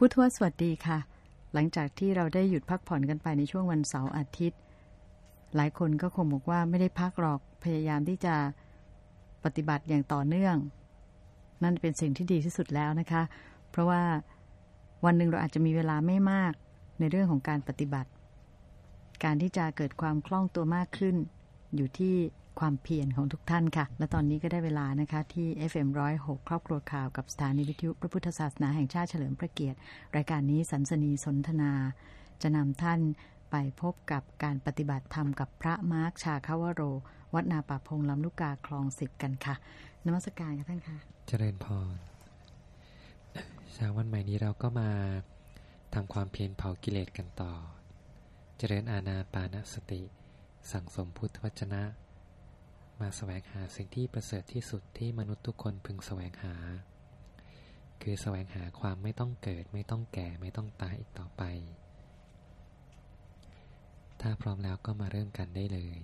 พุทธวสวัสดีค่ะ หลังจากที่เราได้หยุดพักผ่อนกันไปในช่วงวันเสาร์อาทิตย์ หลายคนก็คงบอกว่าไม่ได้พักหรอกพยายามที่จะปฏิบัติอย่างต่อเนื่อง นั่นเป็นสิ่งที่ดีที่สุดแล้วนะคะ เพราะว่าวันหนึ่งเราอาจจะมีเวลาไม่มากในเรื่องของการปฏิบัติ การที่จะเกิดความคล่องตัวมากขึ้น อยู่ที่ความเพียรของทุกท่านค่ะ และตอนนี้ก็ได้เวลานะคะที่ FM106 ครอบครัวข่าวกับสถานีวิทยุพระพุทธศาสนาแห่งชาติเฉลิมพระเกียรติ รายการนี้สันสนีสนทนา จะนำท่านไปพบกับการปฏิบัติธรรมกับพระมาร์คชาคาวโร วัดนาป่าพงลำลูกกาคลองสิบกันค่ะนมัสการค่ะท่านค่ะ เจริญพรเช้าวันใหม่นี้เราก็มาทำความเพียรเผากิเลสกันต่อ เจริญอาณาปานสติ สั่งสมพุทธวจนะ มาสแสวงหาสิ่งที่ประเสริฐที่สุดที่มนุษย์ทุกคนพึงสแสวงหา คือแสวงหาความไม่ต้องเกิด ไม่ต้องแก่ไม่ต้องตายอีกต่อไป ถ้าพร้อมแล้วก็มาเริ่มกันได้เลย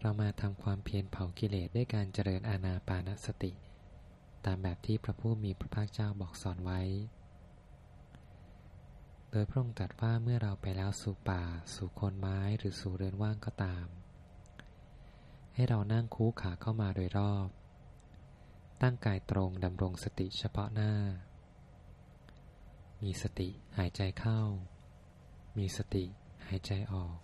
เรามาทำความเพียรเผากิเลสด้วยการเจริญอาณาปานสติ ตามแบบที่พระผู้มีพระภาคเจ้าบอกสอนไว้ โดยพระองค์ตรัสว่าเมื่อเราไปแล้วสู่ป่า สู่คนไม้หรือสู่เรือนว่างก็ตาม ให้เรานั่งคูขาเข้ามาโดยรอบ ตั้งกายตรงดำรงสติเฉพาะหน้า มีสติหายใจเข้า มีสติหายใจออก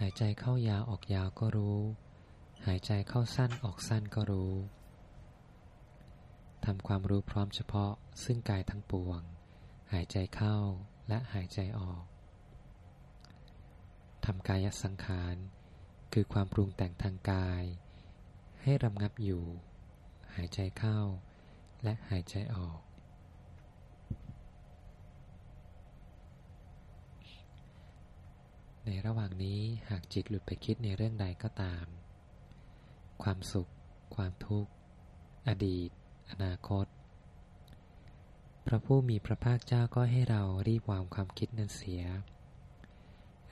หายใจเข้ายาวออกยาวก็รู้ หายใจเข้าสั้นออกสั้นก็รู้ ทำความรู้พร้อมเฉพาะซึ่งกายทั้งปวง หายใจเข้าและหายใจออก ทำกายสังขาร คือความปรุงแต่งทางกาย ให้รำงับอยู่ หายใจเข้า และหายใจออก ในระหว่างนี้หากจิตหลุดไปคิดในเรื่องใดก็ตาม ความสุข ความทุกข์ อดีต อนาคต พระผู้มีพระภาคเจ้าก็ให้เรารีบวางความคิดนั้นเสีย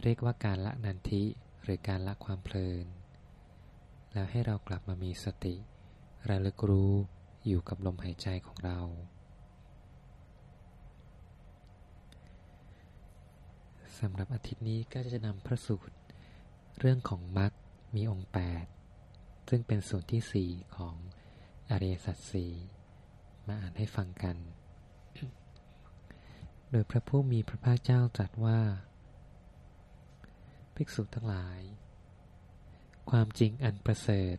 เรียกว่าการละนันทิหรือการละความเพลิน แล้วให้เรากลับมามีสติ ระลึกรู้อยู่กับลมหายใจของเรา สำหรับอาทิตย์นี้ก็จะนำพระสูตร เรื่องของมรรคมีองค์ 8 ซึ่งเป็นส่วนที่สี่ของ อริยสัจสี่มาอ่านให้ฟังกัน โดยพระผู้มีพระภาคเจ้าตรัสว่า ภิกษุทั้งหลาย ความจริงอันประเสริฐ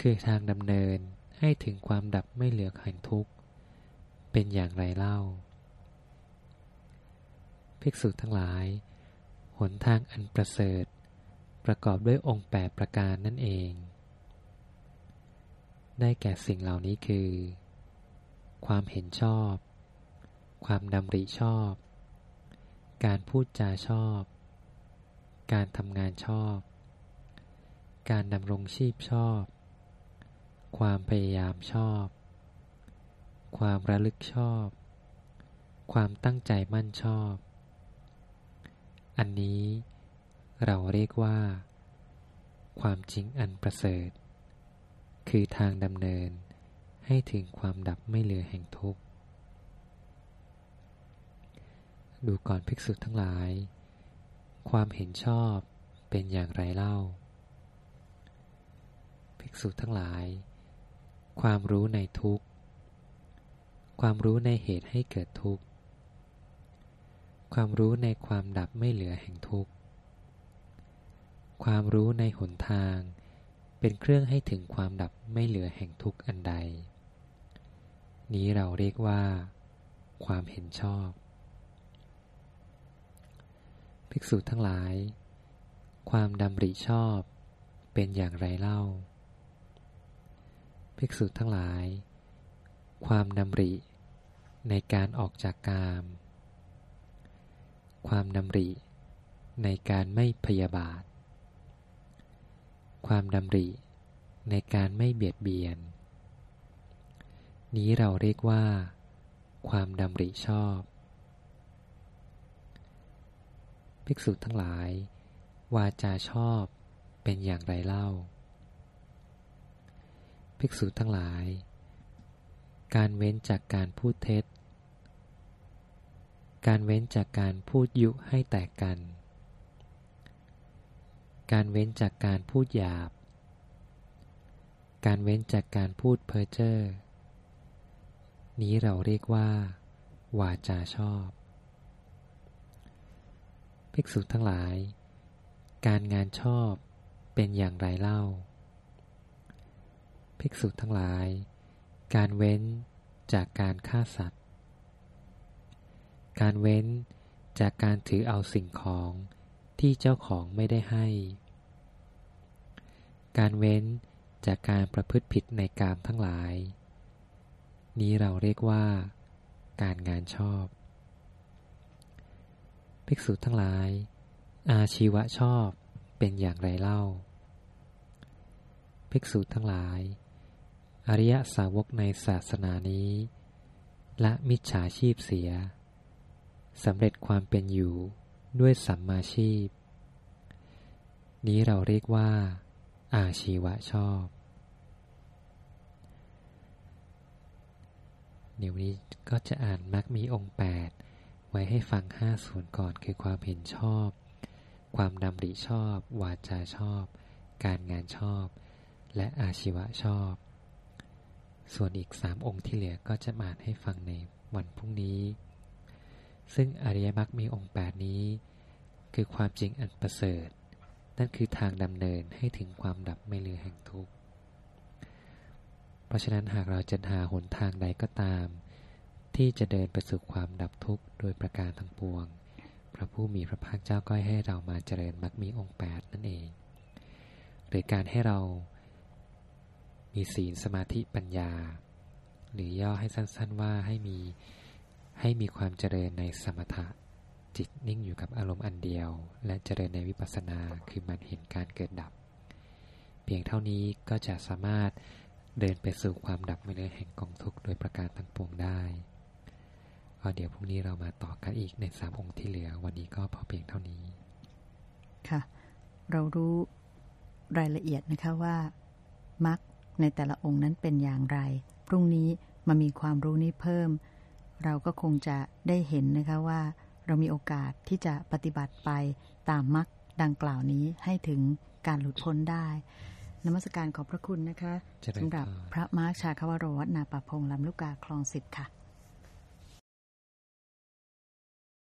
คือทางดำเนินให้ถึงความดับไม่เหลือแห่งทุกข์ เป็นอย่างไรเล่า ภิกษุทั้งหลาย หนทางอันประเสริฐ ประกอบด้วยองค์แปดประการนั่นเอง ได้แก่สิ่งเหล่านี้คือ ความเห็นชอบ ความดำริชอบ การพูดจาชอบ การทำงานชอบ การดำรงชีพชอบ ความพยายามชอบ ความระลึกชอบ ความตั้งใจมั่นชอบ อันนี้เราเรียกว่า ความจริงอันประเสริฐ คือทางดำเนินให้ถึงความดับไม่เหลือแห่งทุกข์ ดูก่อนภิกษุทั้งหลาย ความเห็นชอบเป็นอย่างไรเล่า ภิกษุทั้งหลาย ความรู้ในทุกข์ ความรู้ในเหตุให้เกิดทุกข์ ความรู้ในความดับไม่เหลือแห่งทุกข์ ความรู้ในหนทาง เป็นเครื่องให้ถึงความดับไม่เหลือแห่งทุกข์อันใด นี้เราเรียกว่า ความเห็นชอบ ภิกษุทั้งหลาย ความดำริชอบเป็นอย่างไรเล่า ภิกษุทั้งหลาย ความดำริในการออกจากกาม ความดำริในการไม่พยาบาท ความดำริ ในการไม่เบียดเบียน นี้เราเรียกว่า ความดำริชอบ ภิกษุทั้งหลาย วาจาชอบเป็นอย่างไรเล่า ภิกษุทั้งหลาย การเว้นจากการพูดเท็จ การเว้นจากการพูดยุให้แตกกัน การเว้นจากการพูดหยาบ การเว้นจากการพูดเพ้อเจ้อ นี้เราเรียกว่า วาจาชอบ ภิกษุทั้งหลาย การงานชอบเป็นอย่างไรเล่า ภิกษุทั้งหลาย การเว้นจากการฆ่าสัตว์ การเว้นจากการถือเอาสิ่งของที่เจ้าของไม่ได้ให้ การเว้นจากการประพฤติผิดในกามทั้งหลาย นี้เราเรียกว่า การงานชอบ ภิกษุทั้งหลาย อาชีวะชอบเป็นอย่างไรเล่า ภิกษุทั้งหลาย อริยสาวกในศาสนานี้ละมิจฉาชีพเสียสำเร็จความเป็นอยู่ด้วยสัมมาชีพ นี้เราเรียกว่า อาชีวะชอบ เดี๋ยวนี้ก็จะอ่านมักมีองค์ 8 ไว้ให้ฟังห้าส่วนก่อนคือความเห็นชอบ ความดำริชอบ วาจาชอบ การงานชอบ และอาชีวะชอบ ส่วนอีกสามองค์ที่เหลือก็จะอ่านให้ฟังในวันพรุ่งนี้ ซึ่งอริยมรรคมีองค์ 8 นี้ คือความจริงอันประเสริฐ นั่นคือทางดำเนินให้ถึงความดับไม่เหลือแห่งทุกข์ เพราะฉะนั้นหากเราจะหาหนทางใดก็ตาม ที่จะเดินไปสู่ความดับทุกข์โดยประการทั้งปวง พระผู้มีพระภาคเจ้าก็ให้เรามาเจริญมรรคมีองค์8นั่นเอง หรือการให้เรามีศีลสมาธิปัญญา หรือย่อให้สั้นๆว่าให้มีให้มีความเจริญในสมถะ จิตนิ่งอยู่กับอารมณ์อันเดียว และเจริญในวิปัสสนาคือมันเห็นการเกิดดับ เพียงเท่านี้ก็จะสามารถเดินไปสู่ความดับไม่เลือแห่งกองทุกข์โดยประการทั้งปวงได้ก็เดี๋ยวพรุ่งนี้เรามาต่อกันอีกในสามองค์ที่เหลือ วันนี้ก็พอเพียงเท่านี้ ค่ะ เรารู้รายละเอียดนะคะว่ามรรคในแต่ละองค์นั้นเป็นอย่างไร พรุ่งนี้มามีความรู้นี้เพิ่ม เราก็คงจะได้เห็นนะคะว่า เรามีโอกาสที่จะปฏิบัติไปตามมรรคดังกล่าวนี้ให้ถึงการหลุดพ้นได้นมัสการขอบพระคุณนะคะเจริญพรสำหรับพระมาร์คชาคาวโรวัฒนาปะพงศ์ลำลูกกาคลองสิบค่ะ